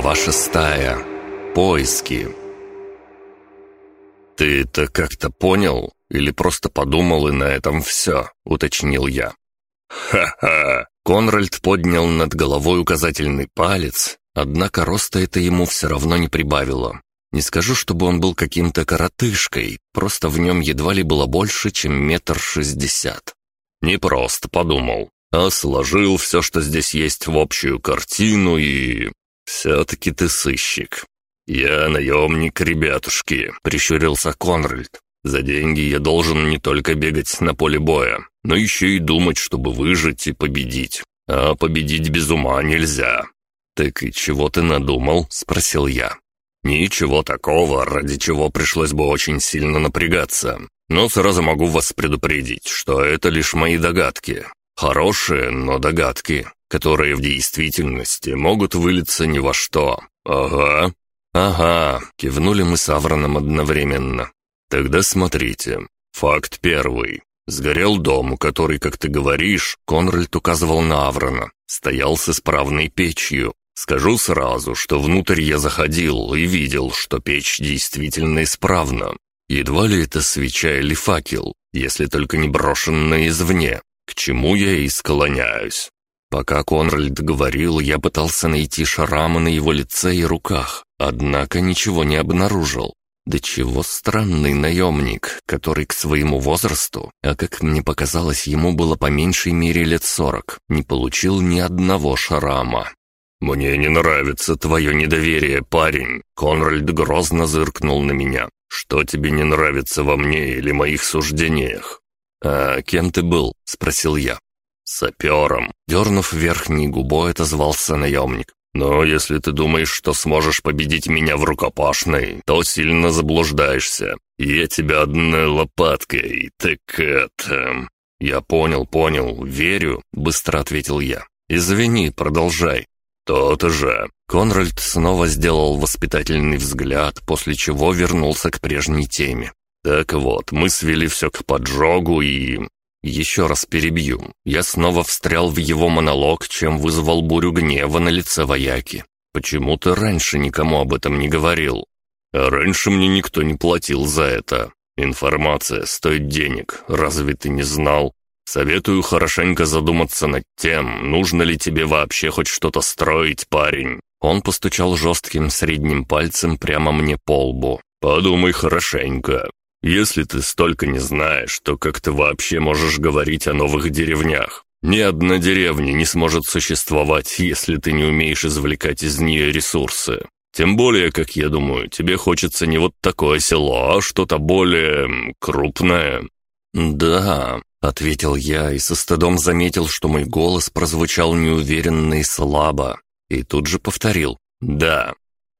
Глава шестая. Поиски. «Ты это как-то понял? Или просто подумал, и на этом все?» — уточнил я. «Ха-ха!» Конральд поднял над головой указательный палец, однако роста это ему все равно не прибавило. Не скажу, чтобы он был каким-то коротышкой, просто в нем едва ли было больше, чем метр шестьдесят. Не просто подумал, а сложил все, что здесь есть, в общую картину и... «Все-таки ты сыщик». «Я наемник, ребятушки», — прищурился Конральд. «За деньги я должен не только бегать на поле боя, но еще и думать, чтобы выжить и победить. А победить без ума нельзя». «Так и чего ты надумал?» — спросил я. «Ничего такого, ради чего пришлось бы очень сильно напрягаться. Но сразу могу вас предупредить, что это лишь мои догадки. Хорошие, но догадки которые в действительности могут вылиться ни во что. Ага. Ага, кивнули мы с Авроном одновременно. Тогда смотрите. Факт первый. Сгорел дом, который, как ты говоришь, Конральд указывал на Аврона. Стоял с исправной печью. Скажу сразу, что внутрь я заходил и видел, что печь действительно исправна. Едва ли это свеча или факел, если только не брошенная извне, к чему я и склоняюсь. Пока Конральд говорил, я пытался найти шрамы на его лице и руках, однако ничего не обнаружил. Да чего странный наемник, который к своему возрасту, а как мне показалось, ему было по меньшей мере лет сорок, не получил ни одного шрама. «Мне не нравится твое недоверие, парень!» Конральд грозно зыркнул на меня. «Что тебе не нравится во мне или моих суждениях?» «А кем ты был?» — спросил я. «Сапером!» — дернув верхней губой, отозвался наемник. «Но если ты думаешь, что сможешь победить меня в рукопашной, то сильно заблуждаешься. Я тебя одной лопаткой, так это...» «Я понял, понял, верю», — быстро ответил я. «Извини, продолжай». «То-то же». Конральд снова сделал воспитательный взгляд, после чего вернулся к прежней теме. «Так вот, мы свели все к поджогу и... Еще раз перебью. Я снова встрял в его монолог, чем вызвал бурю гнева на лице вояки. Почему ты раньше никому об этом не говорил? А раньше мне никто не платил за это. Информация стоит денег, разве ты не знал? Советую хорошенько задуматься над тем, нужно ли тебе вообще хоть что-то строить, парень. Он постучал жестким средним пальцем прямо мне по лбу. Подумай хорошенько. Если ты столько не знаешь, то как ты вообще можешь говорить о новых деревнях? Ни одна деревня не сможет существовать, если ты не умеешь извлекать из нее ресурсы. Тем более, как я думаю, тебе хочется не вот такое село, а что-то более... крупное». «Да», — ответил я и со стыдом заметил, что мой голос прозвучал неуверенно и слабо. И тут же повторил «Да».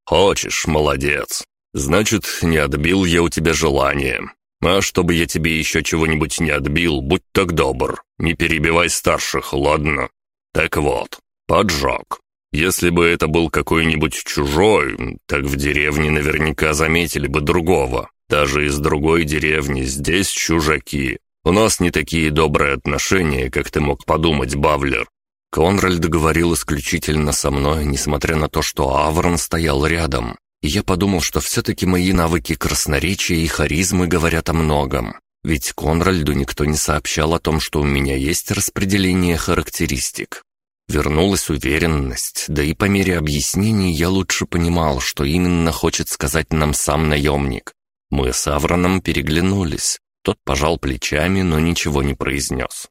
«Хочешь, молодец. Значит, не отбил я у тебя желание. А чтобы я тебе еще чего-нибудь не отбил, будь так добр, не перебивай старших, ладно? Так вот, поджог. Если бы это был какой-нибудь чужой, так в деревне наверняка заметили бы другого. Даже из другой деревни здесь чужаки. У нас не такие добрые отношения, как ты мог подумать, Бавлер. Конральд говорил исключительно со мной, несмотря на то, что Аврон стоял рядом и я подумал, что все-таки мои навыки красноречия и харизмы говорят о многом. Ведь Конральду никто не сообщал о том, что у меня есть распределение характеристик. Вернулась уверенность, да и по мере объяснений я лучше понимал, что именно хочет сказать нам сам наемник. Мы с Авроном переглянулись. Тот пожал плечами, но ничего не произнес.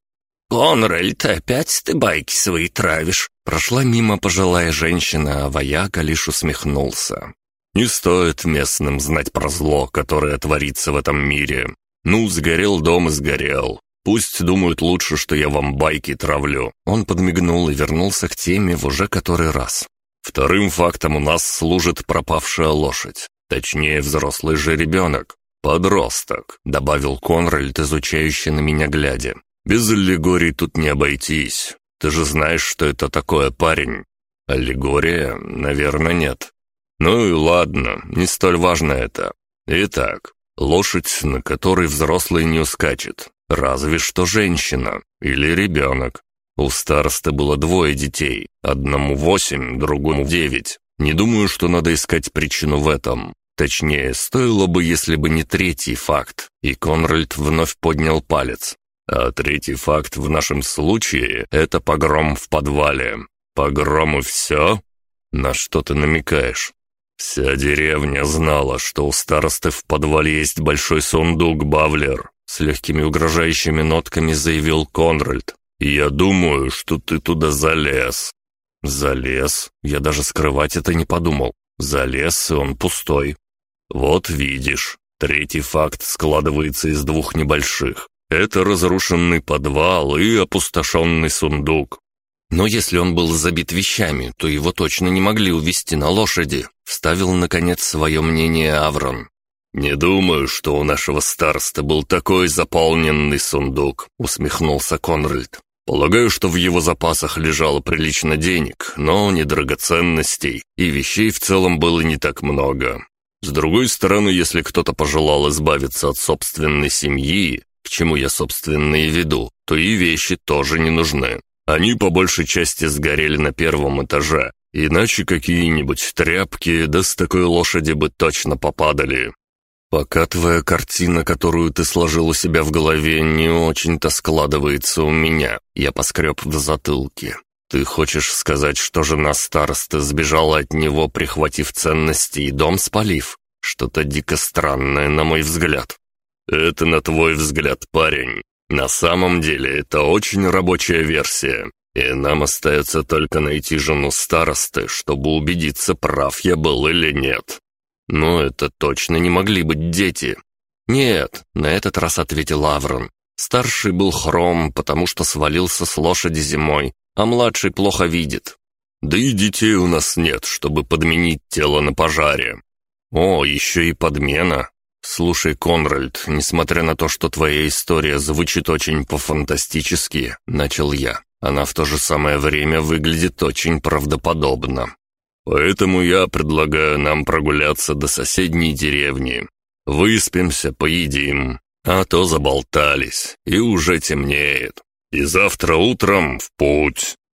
«Конральд, опять ты байки свои травишь?» Прошла мимо пожилая женщина, а вояка лишь усмехнулся. Не стоит местным знать про зло, которое творится в этом мире. Ну, сгорел дом и сгорел. Пусть думают лучше, что я вам байки травлю». Он подмигнул и вернулся к теме в уже который раз. «Вторым фактом у нас служит пропавшая лошадь. Точнее, взрослый же ребенок. Подросток», — добавил Конральд, изучающий на меня глядя. «Без аллегорий тут не обойтись. Ты же знаешь, что это такое, парень?» «Аллегория? Наверное, нет. Ну и ладно, не столь важно это. Итак, лошадь, на которой взрослый не ускачет. Разве что женщина или ребенок. У старосты было двое детей, одному восемь, другому девять. Не думаю, что надо искать причину в этом. Точнее, стоило бы, если бы не третий факт. И Конральд вновь поднял палец. А третий факт в нашем случае — это погром в подвале. Погром и все? На что ты намекаешь? Вся деревня знала, что у старосты в подвале есть большой сундук, Бавлер. С легкими угрожающими нотками заявил Конральд. «Я думаю, что ты туда залез». «Залез? Я даже скрывать это не подумал. Залез, и он пустой». «Вот видишь, третий факт складывается из двух небольших. Это разрушенный подвал и опустошенный сундук. Но если он был забит вещами, то его точно не могли увезти на лошади, вставил, наконец, свое мнение Аврон. «Не думаю, что у нашего староста был такой заполненный сундук», — усмехнулся Конральд. «Полагаю, что в его запасах лежало прилично денег, но не драгоценностей, и вещей в целом было не так много. С другой стороны, если кто-то пожелал избавиться от собственной семьи, к чему я, собственно, и веду, то и вещи тоже не нужны. Они по большей части сгорели на первом этаже, иначе какие-нибудь тряпки, да с такой лошади бы точно попадали. Пока твоя картина, которую ты сложил у себя в голове, не очень-то складывается у меня, я поскреб в затылке. Ты хочешь сказать, что жена старосты сбежала от него, прихватив ценности и дом спалив? Что-то дико странное, на мой взгляд. «Это на твой взгляд, парень. На самом деле это очень рабочая версия, и нам остается только найти жену старосты, чтобы убедиться, прав я был или нет. Но это точно не могли быть дети». «Нет», — на этот раз ответил Аврон. «Старший был хром, потому что свалился с лошади зимой, а младший плохо видит. Да и детей у нас нет, чтобы подменить тело на пожаре. О, еще и подмена. «Слушай, Конральд, несмотря на то, что твоя история звучит очень по-фантастически, — начал я, — она в то же самое время выглядит очень правдоподобно. Поэтому я предлагаю нам прогуляться до соседней деревни. Выспимся, поедим, а то заболтались, и уже темнеет. И завтра утром в путь».